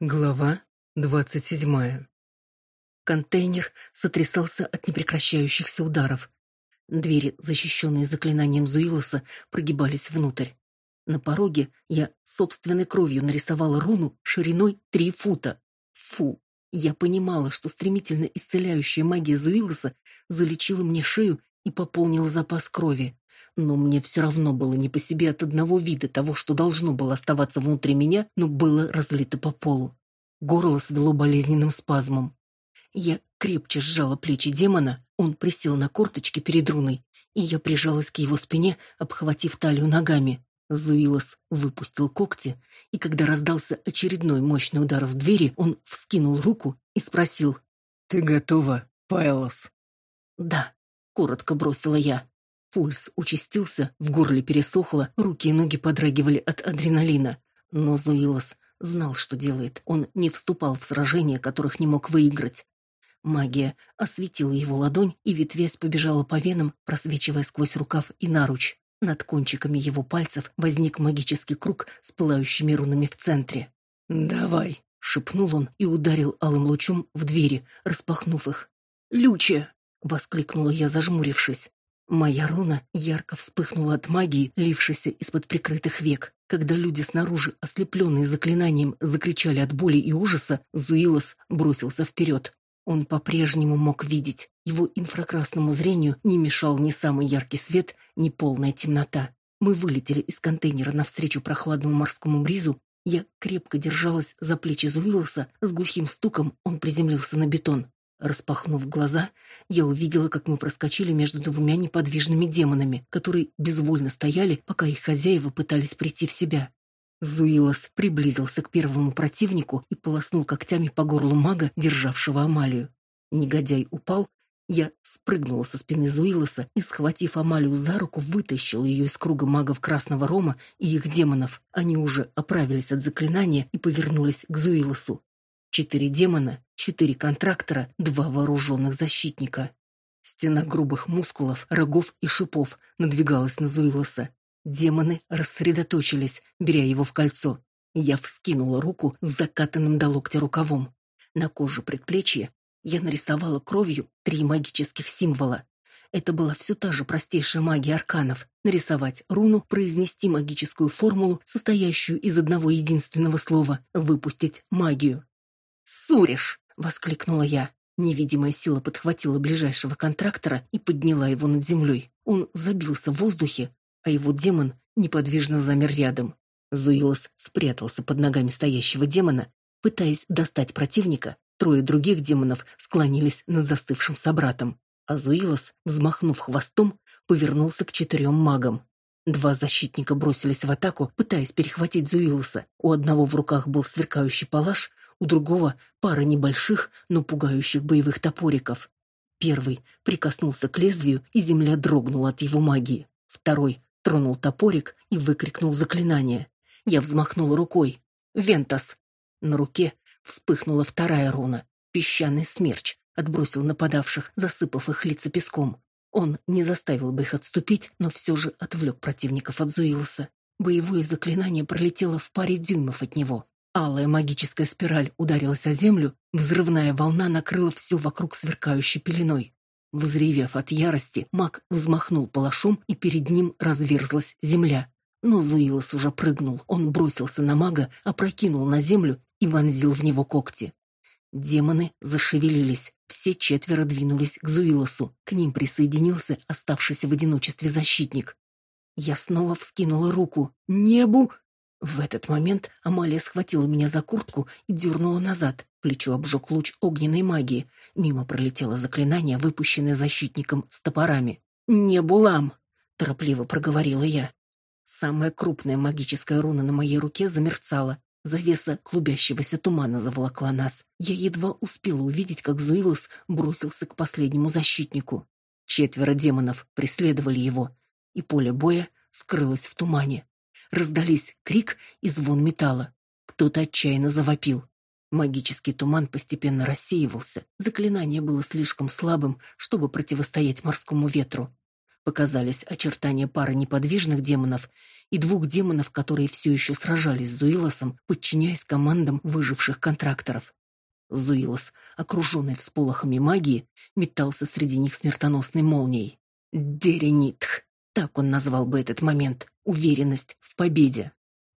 Глава двадцать седьмая. Контейнер сотрясался от непрекращающихся ударов. Двери, защищенные заклинанием Зуилоса, прогибались внутрь. На пороге я собственной кровью нарисовала руну шириной три фута. Фу! Я понимала, что стремительно исцеляющая магия Зуилоса залечила мне шею и пополнила запас крови. Но мне все равно было не по себе от одного вида того, что должно было оставаться внутри меня, но было разлито по полу. Горло свело болезненным спазмом. Я крепче сжала плечи демона, он присел на корточки перед руной, и я прижалась к его спине, обхватив талию ногами. Зуилос выпустил когти, и когда раздался очередной мощный удар в двери, он вскинул руку и спросил. «Ты готова, Пайлос?» «Да», — коротко бросила я. Пульс участился, в горле пересохло, руки и ноги подрагивали от адреналина. Но Зуилос знал, что делает. Он не вступал в сражения, которых не мог выиграть. Магия осветила его ладонь, и ветвясь побежала по венам, просвечивая сквозь рукав и наруч. Над кончиками его пальцев возник магический круг с пылающими рунами в центре. «Давай!» — шепнул он и ударил алым лучом в двери, распахнув их. «Люча!» — воскликнула я, зажмурившись. Моя руна ярко вспыхнула от магии, лившейся из-под прикрытых век. Когда люди снаружи, ослепленные заклинанием, закричали от боли и ужаса, Зуилос бросился вперед. Он по-прежнему мог видеть. Его инфракрасному зрению не мешал ни самый яркий свет, ни полная темнота. Мы вылетели из контейнера навстречу прохладному морскому бризу. Я крепко держалась за плечи Зуилоса, с глухим стуком он приземлился на бетон. Распахнув глаза, я увидела, как мы проскочили между двумя неподвижными демонами, которые безвольно стояли, пока их хозяева пытались прийти в себя. Зуилос приблизился к первому противнику и полоснул когтями по горлу мага, державшего Амалию. Негодяй упал, я спрыгнула со спины Зуилоса и, схватив Амалию за руку, вытащила ее из круга магов Красного Рома и их демонов. Они уже оправились от заклинания и повернулись к Зуилосу. Четыре демона, четыре контрактора, два вооруженных защитника. Стена грубых мускулов, рогов и шипов надвигалась на Зуилоса. Демоны рассредоточились, беря его в кольцо. Я вскинула руку с закатанным до локтя рукавом. На коже предплечья я нарисовала кровью три магических символа. Это была все та же простейшая магия арканов. Нарисовать руну, произнести магическую формулу, состоящую из одного единственного слова, выпустить магию. «Суриш!» — воскликнула я. Невидимая сила подхватила ближайшего контрактора и подняла его над землей. Он забился в воздухе, а его демон неподвижно замер рядом. Зуилос спрятался под ногами стоящего демона, пытаясь достать противника. Трое других демонов склонились над застывшим собратом, а Зуилос, взмахнув хвостом, повернулся к четырем магам. Два защитника бросились в атаку, пытаясь перехватить Зуилоса. У одного в руках был сверкающий палаш, у другого пара небольших, но пугающих боевых топориков. Первый прикоснулся к лезвию, и земля дрогнула от его магии. Второй тронул топорик и выкрикнул заклинание. Я взмахнула рукой. «Вентас!» На руке вспыхнула вторая руна. Песчаный смерч отбросил нападавших, засыпав их лица песком. Он не заставил бы их отступить, но все же отвлек противников от Зуилоса. Боевое заклинание пролетело в паре дюймов от него. Алая магическая спираль ударилась о землю, взрывная волна накрыла все вокруг сверкающей пеленой. Взревев от ярости, маг взмахнул палашом, и перед ним разверзлась земля. Но Зуилос уже прыгнул. Он бросился на мага, опрокинул на землю и вонзил в него когти. Демоны зашевелились. Все четверо двинулись к Зуилосу. К ним присоединился оставшийся в одиночестве защитник. Я снова вскинула руку. «Небу!» В этот момент Амалия схватила меня за куртку и дернула назад. Плечо обжег луч огненной магии. Мимо пролетело заклинание, выпущенное защитником с топорами. «Не булам!» — торопливо проговорила я. Самая крупная магическая руна на моей руке замерцала. Завеса клубящегося тумана заволокла нас. Я едва успела увидеть, как Зуилос бросился к последнему защитнику. Четверо демонов преследовали его, и поле боя скрылось в тумане. Раздались крик и звон металла. Кто-то отчаянно завопил. Магический туман постепенно рассеивался. Заклинание было слишком слабым, чтобы противостоять морскому ветру. Показались очертания пары неподвижных демонов и двух демонов, которые все еще сражались с Зуилосом, подчиняясь командам выживших контракторов. Зуилос, окруженный всполохами магии, метался среди них смертоносной молнией. Деренитх. Так он назвал бы этот момент. Уверенность в победе.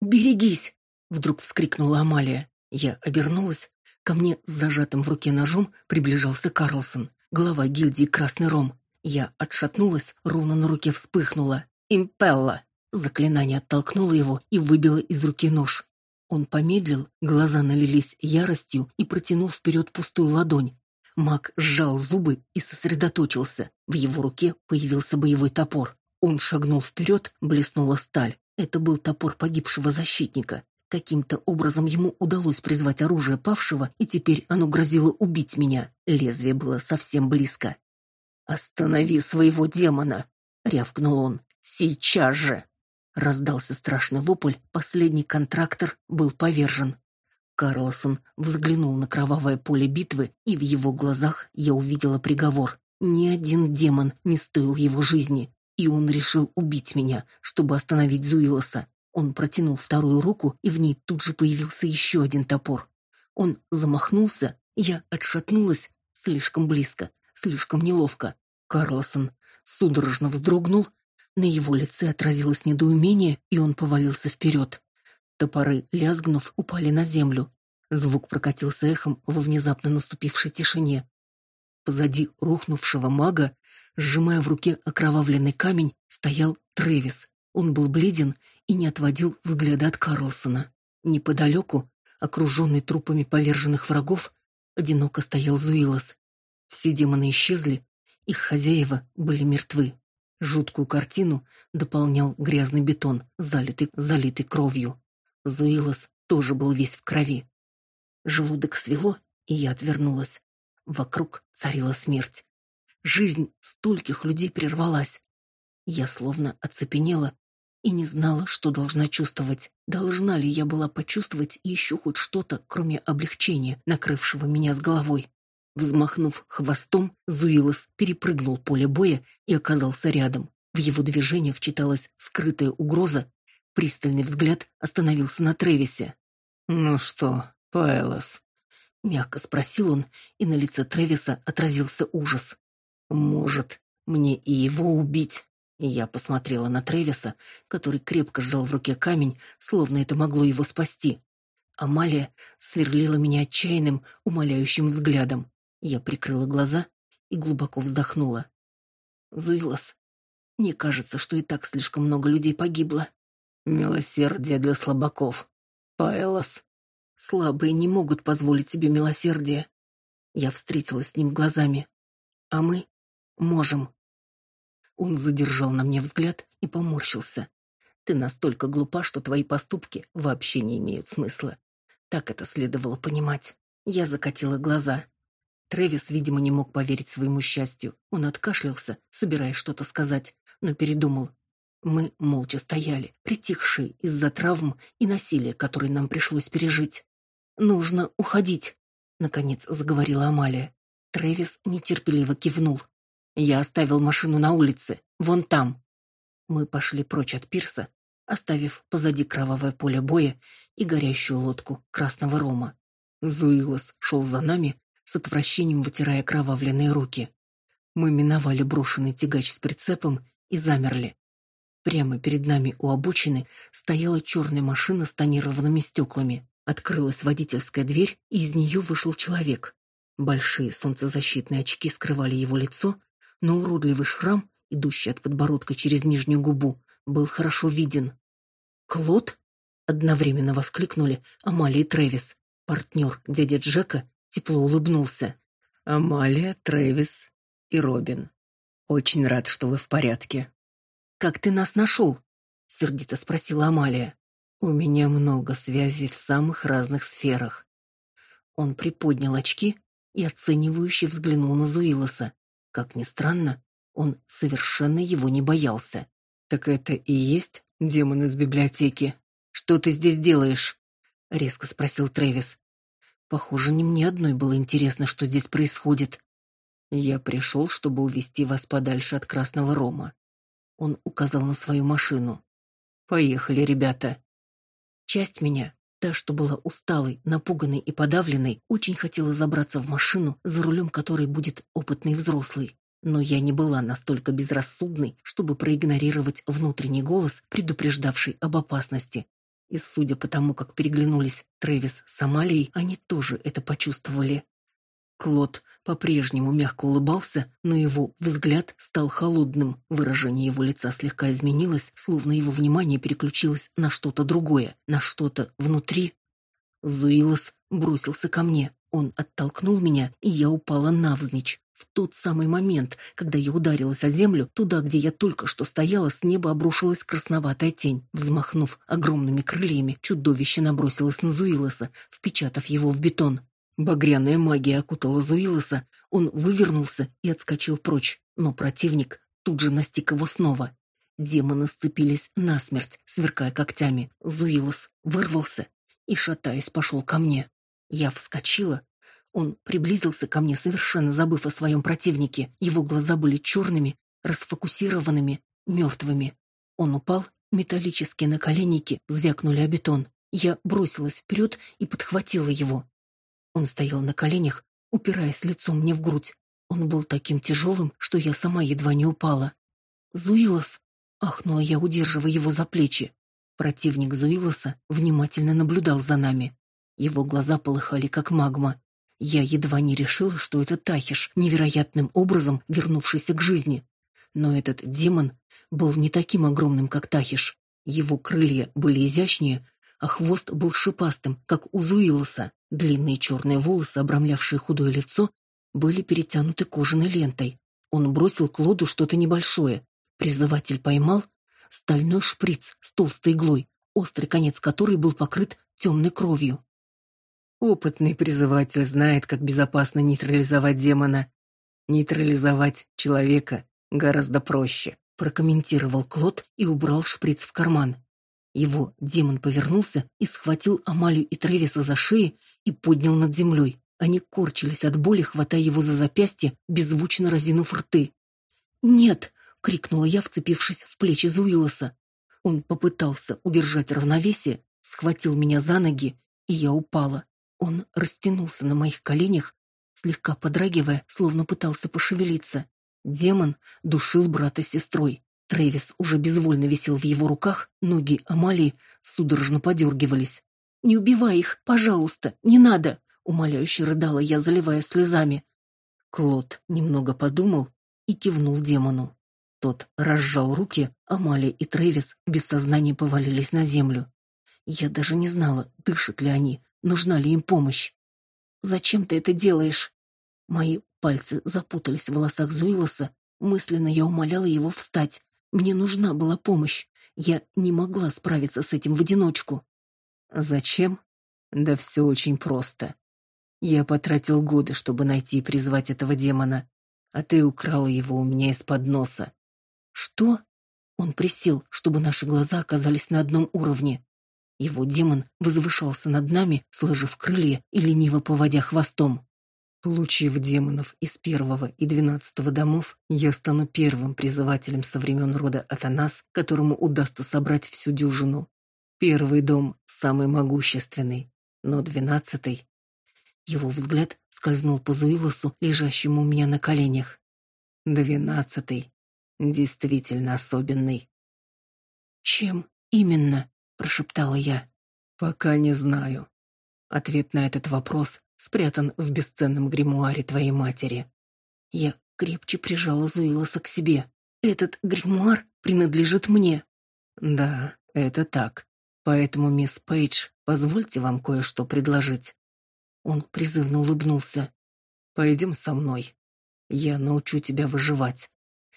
«Берегись!» — вдруг вскрикнула Амалия. Я обернулась. Ко мне с зажатым в руке ножом приближался Карлсон, глава гильдии «Красный Ром». Я отшатнулась, руна на руке вспыхнула. «Импелла!» Заклинание оттолкнуло его и выбило из руки нож. Он помедлил, глаза налились яростью и протянул вперед пустую ладонь. Маг сжал зубы и сосредоточился. В его руке появился боевой топор. Он шагнул вперед, блеснула сталь. Это был топор погибшего защитника. Каким-то образом ему удалось призвать оружие павшего, и теперь оно грозило убить меня. Лезвие было совсем близко. «Останови своего демона!» — рявкнул он. «Сейчас же!» Раздался страшный вопль, последний контрактор был повержен. Карлсон взглянул на кровавое поле битвы, и в его глазах я увидела приговор. Ни один демон не стоил его жизни, и он решил убить меня, чтобы остановить Зуилоса. Он протянул вторую руку, и в ней тут же появился еще один топор. Он замахнулся, я отшатнулась слишком близко, слишком неловко. Карлсон судорожно вздрогнул, на его лице отразилось недоумение, и он повалился вперед. Топоры, лязгнув, упали на землю. Звук прокатился эхом во внезапно наступившей тишине. Позади рухнувшего мага, сжимая в руке окровавленный камень, стоял Тревис. Он был бледен и не отводил взгляда от Карлсона. Неподалеку, окруженный трупами поверженных врагов, одиноко стоял Зуилос. Все демоны исчезли, их хозяева были мертвы. Жуткую картину дополнял грязный бетон, залитый, залитый кровью. Зуилос тоже был весь в крови. Желудок свело, и я отвернулась. Вокруг царила смерть. Жизнь стольких людей прервалась. Я словно оцепенела и не знала, что должна чувствовать. Должна ли я была почувствовать еще хоть что-то, кроме облегчения, накрывшего меня с головой? Взмахнув хвостом, Зуилос перепрыгнул поле боя и оказался рядом. В его движениях читалась скрытая угроза. Пристальный взгляд остановился на Тревисе. «Ну что, Пайлос?» — мягко спросил он, и на лице Тревиса отразился ужас. «Может, мне и его убить?» Я посмотрела на Тревиса, который крепко сжал в руке камень, словно это могло его спасти. Амалия сверлила меня отчаянным, умоляющим взглядом. Я прикрыла глаза и глубоко вздохнула. Зуилос, мне кажется, что и так слишком много людей погибло. Милосердие для слабаков. Паэлос. Слабые не могут позволить себе милосердие. Я встретилась с ним глазами. А мы можем. Он задержал на мне взгляд и поморщился. Ты настолько глупа, что твои поступки вообще не имеют смысла. Так это следовало понимать. Я закатила глаза. Трэвис, видимо, не мог поверить своему счастью. Он откашлялся, собираясь что-то сказать, но передумал. Мы молча стояли, притихшие из-за травм и насилия, которые нам пришлось пережить. «Нужно уходить», — наконец заговорила Амалия. Трэвис нетерпеливо кивнул. «Я оставил машину на улице, вон там». Мы пошли прочь от пирса, оставив позади кровавое поле боя и горящую лодку красного рома. Зуилос шел за нами, с отвращением вытирая кровавленные руки. Мы миновали брошенный тягач с прицепом и замерли. Прямо перед нами у обочины стояла черная машина с тонированными стеклами. Открылась водительская дверь, и из нее вышел человек. Большие солнцезащитные очки скрывали его лицо, но уродливый шрам, идущий от подбородка через нижнюю губу, был хорошо виден. «Клод?» — одновременно воскликнули Амалия и Трэвис. Партнер дядя Джека тепло улыбнулся. «Амалия, Трэвис и Робин. Очень рад, что вы в порядке». «Как ты нас нашел?» — сердито спросила Амалия. «У меня много связей в самых разных сферах». Он приподнял очки и оценивающе взглянул на Зуилоса. Как ни странно, он совершенно его не боялся. «Так это и есть демон из библиотеки? Что ты здесь делаешь?» — резко спросил Трэвис. Похоже, не мне одной было интересно, что здесь происходит. Я пришел, чтобы увести вас подальше от Красного Рома. Он указал на свою машину. Поехали, ребята. Часть меня, та, что была усталой, напуганной и подавленной, очень хотела забраться в машину, за рулем которой будет опытный взрослый. Но я не была настолько безрассудной, чтобы проигнорировать внутренний голос, предупреждавший об опасности. И судя по тому, как переглянулись Трэвис с Амалией, они тоже это почувствовали. Клод по-прежнему мягко улыбался, но его взгляд стал холодным. Выражение его лица слегка изменилось, словно его внимание переключилось на что-то другое, на что-то внутри. Зуилос бросился ко мне. Он оттолкнул меня, и я упала навзничь. В тот самый момент, когда я ударилась о землю, туда, где я только что стояла, с неба обрушилась красноватая тень. Взмахнув огромными крыльями, чудовище набросилось на Зуилоса, впечатав его в бетон. Багряная магия окутала Зуилоса, он вывернулся и отскочил прочь, но противник тут же настиг его снова. Демоны сцепились насмерть, сверкая когтями. Зуилос вырвался и, шатаясь, пошел ко мне. Я вскочила. Он приблизился ко мне, совершенно забыв о своем противнике. Его глаза были черными, расфокусированными, мертвыми. Он упал, металлические наколенники звякнули о бетон. Я бросилась вперед и подхватила его. Он стоял на коленях, упираясь лицом мне в грудь. Он был таким тяжелым, что я сама едва не упала. «Зуилос!» — ахнула я, удерживая его за плечи. Противник Зуилоса внимательно наблюдал за нами. Его глаза полыхали, как магма. Я едва не решила, что это Тахиш, невероятным образом вернувшийся к жизни. Но этот демон был не таким огромным, как Тахиш. Его крылья были изящнее, а хвост был шипастым, как у Зуилоса. Длинные черные волосы, обрамлявшие худое лицо, были перетянуты кожаной лентой. Он бросил к Лоду что-то небольшое. Призыватель поймал стальной шприц с толстой иглой, острый конец которой был покрыт темной кровью. Опытный призыватель знает, как безопасно нейтрализовать демона. Нейтрализовать человека гораздо проще, прокомментировал Клод и убрал шприц в карман. Его демон повернулся и схватил Амалию и Тревиса за шеи и поднял над землей. Они корчились от боли, хватая его за запястье, беззвучно разинув рты. «Нет!» — крикнула я, вцепившись в плечи Зуилоса. Он попытался удержать равновесие, схватил меня за ноги, и я упала. Он растянулся на моих коленях, слегка подрагивая, словно пытался пошевелиться. Демон душил брата с сестрой. Трэвис уже безвольно висел в его руках, ноги Амалии судорожно подергивались. «Не убивай их, пожалуйста, не надо!» — умоляюще рыдала я, заливая слезами. Клод немного подумал и кивнул демону. Тот разжал руки, Амалия и Трэвис без сознания повалились на землю. Я даже не знала, дышат ли они, нужна ли им помощь. «Зачем ты это делаешь?» Мои пальцы запутались в волосах Зуилоса, мысленно я умоляла его встать, мне нужна была помощь. Я не могла справиться с этим в одиночку. Зачем? Да все очень просто. Я потратил годы, чтобы найти и призвать этого демона, а ты украла его у меня из-под носа. Что? Он присел, чтобы наши глаза оказались на одном уровне. Его демон возвышался над нами, сложив крылья и лениво поводя хвостом. Получив демонов из первого и двенадцатого домов, я стану первым призывателем со времен рода Атанас, которому удастся собрать всю дюжину. Первый дом самый могущественный, но двенадцатый... Его взгляд скользнул по Зуилосу, лежащему у меня на коленях. Двенадцатый. Действительно особенный. «Чем именно?» — прошептала я. «Пока не знаю». Ответ на этот вопрос спрятан в бесценном гримуаре твоей матери. Я крепче прижала Зуилоса к себе. Этот гримуар принадлежит мне. Да, это так. Поэтому, мисс Пейдж, позвольте вам кое-что предложить. Он призывно улыбнулся. Пойдем со мной. Я научу тебя выживать.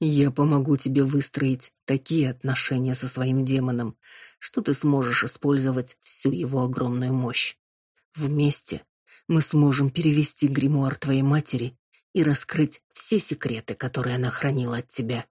Я помогу тебе выстроить такие отношения со своим демоном, что ты сможешь использовать всю его огромную мощь. Вместе мы сможем перевести гримуар твоей матери и раскрыть все секреты, которые она хранила от тебя.